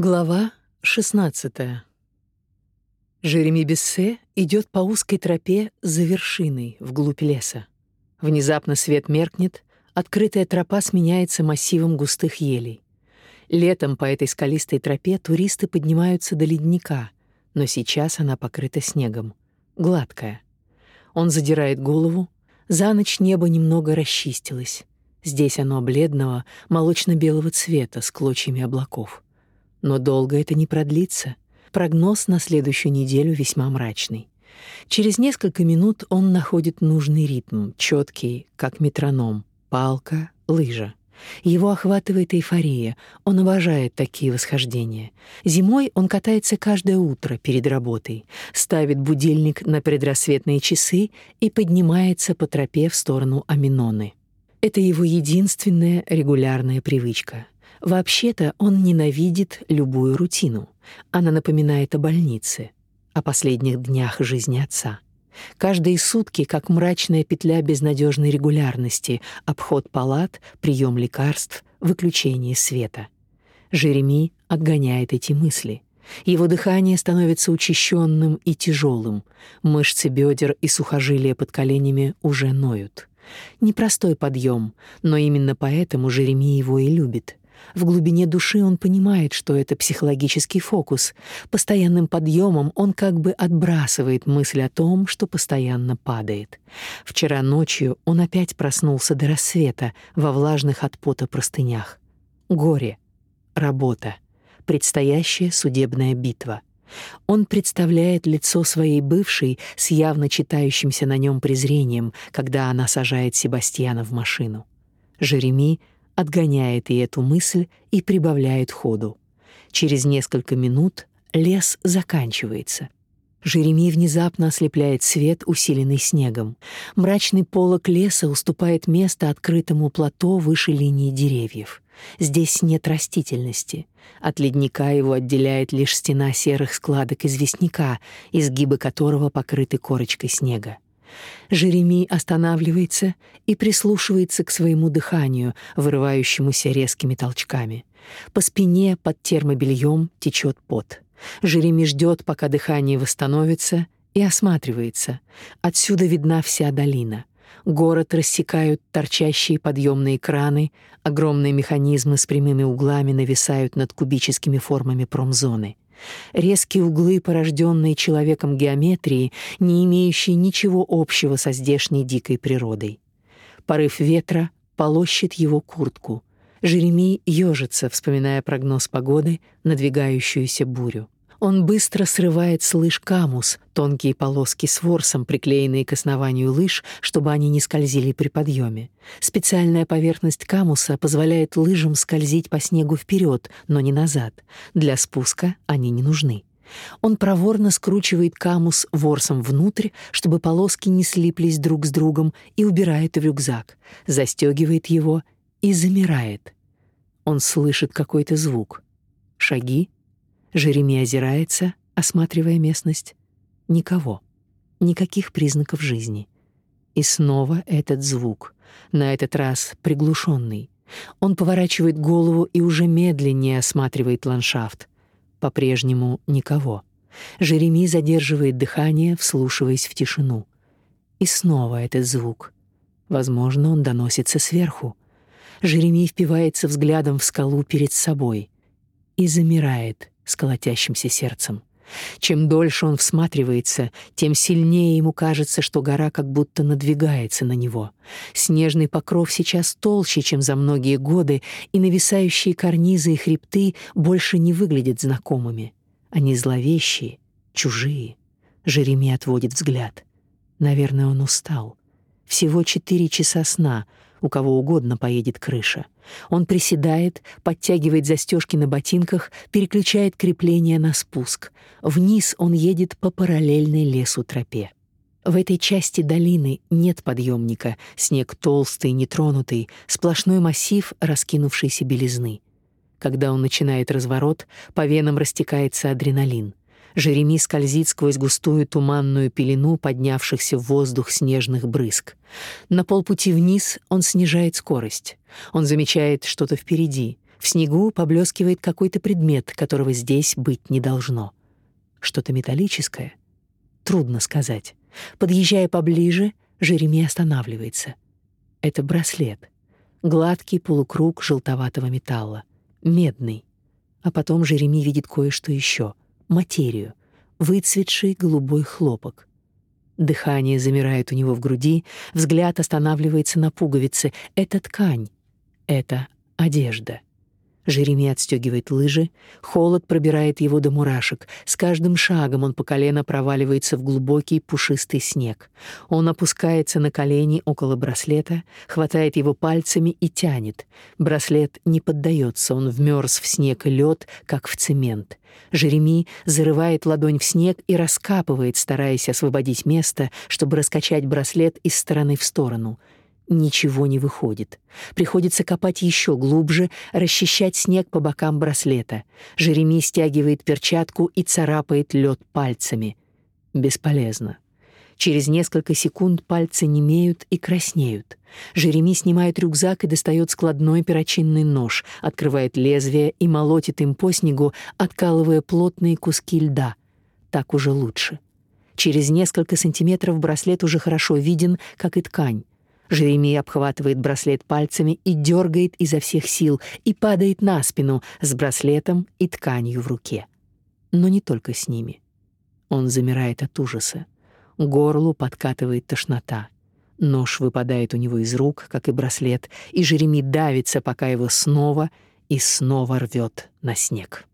Глава 16. Жереми Бессе идет по узкой тропе за вершиной вглубь леса. Внезапно свет меркнет, открытая тропа сменяется массивом густых елей. Летом по этой скалистой тропе туристы поднимаются до ледника, но сейчас она покрыта снегом, гладкая. Он задирает голову, за ночь небо немного расчистилось. Здесь оно бледного, молочно-белого цвета с клочьями облаков. Но долго это не продлится. Прогноз на следующую неделю весьма мрачный. Через несколько минут он находит нужный ритм, четкий, как метроном, палка, лыжа. Его охватывает эйфория. Он обожает такие восхождения. Зимой он катается каждое утро перед работой, ставит будильник на предрассветные часы и поднимается по тропе в сторону Аминоны. Это его единственная регулярная привычка. Вообще-то он ненавидит любую рутину. Она напоминает о больнице, о последних днях жизни отца. Каждые сутки, как мрачная петля безнадежной регулярности, обход палат, прием лекарств, выключение света. Жереми отгоняет эти мысли. Его дыхание становится учащенным и тяжелым. Мышцы бедер и сухожилия под коленями уже ноют. Непростой подъем, но именно поэтому Жереми его и любит. В глубине души он понимает, что это психологический фокус. Постоянным подъемом он как бы отбрасывает мысль о том, что постоянно падает. Вчера ночью он опять проснулся до рассвета во влажных от пота простынях. Горе, работа, предстоящая судебная битва. Он представляет лицо своей бывшей с явно читающимся на нем презрением, когда она сажает Себастьяна в машину. Жереми отгоняет и эту мысль и прибавляет ходу. Через несколько минут лес заканчивается. Жереми внезапно ослепляет свет, усиленный снегом. Мрачный полог леса уступает место открытому плато выше линии деревьев. Здесь нет растительности. От ледника его отделяет лишь стена серых складок известняка, изгибы которого покрыты корочкой снега. Жереми останавливается и прислушивается к своему дыханию, вырывающемуся резкими толчками. По спине под термобельем течет пот. Жереми ждет, пока дыхание восстановится, и осматривается. Отсюда видна вся долина. Город рассекают торчащие подъемные краны, огромные механизмы с прямыми углами нависают над кубическими формами промзоны. Резкие углы, порожденные человеком геометрии, не имеющие ничего общего со здешней дикой природой. Порыв ветра полощет его куртку. Жеремий ежится, вспоминая прогноз погоды, надвигающуюся бурю. Он быстро срывает с лыж камус, тонкие полоски с ворсом, приклеенные к основанию лыж, чтобы они не скользили при подъеме. Специальная поверхность камуса позволяет лыжам скользить по снегу вперед, но не назад. Для спуска они не нужны. Он проворно скручивает камус ворсом внутрь, чтобы полоски не слиплись друг с другом, и убирает в рюкзак, застегивает его и замирает. Он слышит какой-то звук. Шаги, Жереми озирается, осматривая местность. Никого. Никаких признаков жизни. И снова этот звук, на этот раз приглушенный. Он поворачивает голову и уже медленнее осматривает ландшафт. По-прежнему никого. Жереми задерживает дыхание, вслушиваясь в тишину. И снова этот звук. Возможно, он доносится сверху. Жереми впивается взглядом в скалу перед собой и замирает, с колотящимся сердцем. Чем дольше он всматривается, тем сильнее ему кажется, что гора как будто надвигается на него. Снежный покров сейчас толще, чем за многие годы, и нависающие карнизы и хребты больше не выглядят знакомыми. Они зловещие, чужие. Жереми отводит взгляд. Наверное, он устал. Всего четыре часа сна, у кого угодно поедет крыша. Он приседает, подтягивает застежки на ботинках, переключает крепление на спуск. Вниз он едет по параллельной лесу тропе. В этой части долины нет подъемника, снег толстый, нетронутый, сплошной массив раскинувшейся белизны. Когда он начинает разворот, по венам растекается адреналин. Жереми скользит сквозь густую туманную пелену поднявшихся в воздух снежных брызг. На полпути вниз он снижает скорость. Он замечает что-то впереди, В снегу поблескивает какой-то предмет, которого здесь быть не должно. Что-то металлическое? Трудно сказать. Подъезжая поближе, Жереми останавливается. Это браслет. Гладкий полукруг желтоватого металла. Медный. А потом Жереми видит кое-что еще. Материю. Выцветший голубой хлопок. Дыхание замирает у него в груди, взгляд останавливается на пуговице. Это ткань. Это одежда. Жереми отстегивает лыжи, холод пробирает его до мурашек. С каждым шагом он по колено проваливается в глубокий пушистый снег. Он опускается на колени около браслета, хватает его пальцами и тянет. Браслет не поддается, он вмерз в снег и лед, как в цемент. Жереми зарывает ладонь в снег и раскапывает, стараясь освободить место, чтобы раскачать браслет из стороны в сторону — Ничего не выходит. Приходится копать еще глубже, расчищать снег по бокам браслета. Жереми стягивает перчатку и царапает лед пальцами. Бесполезно. Через несколько секунд пальцы немеют и краснеют. Жереми снимает рюкзак и достает складной перочинный нож, открывает лезвие и молотит им по снегу, откалывая плотные куски льда. Так уже лучше. Через несколько сантиметров браслет уже хорошо виден, как и ткань. Жеремия обхватывает браслет пальцами и дергает изо всех сил и падает на спину с браслетом и тканью в руке. Но не только с ними. Он замирает от ужаса. Горлу подкатывает тошнота. Нож выпадает у него из рук, как и браслет, и Жереми давится, пока его снова и снова рвет на снег.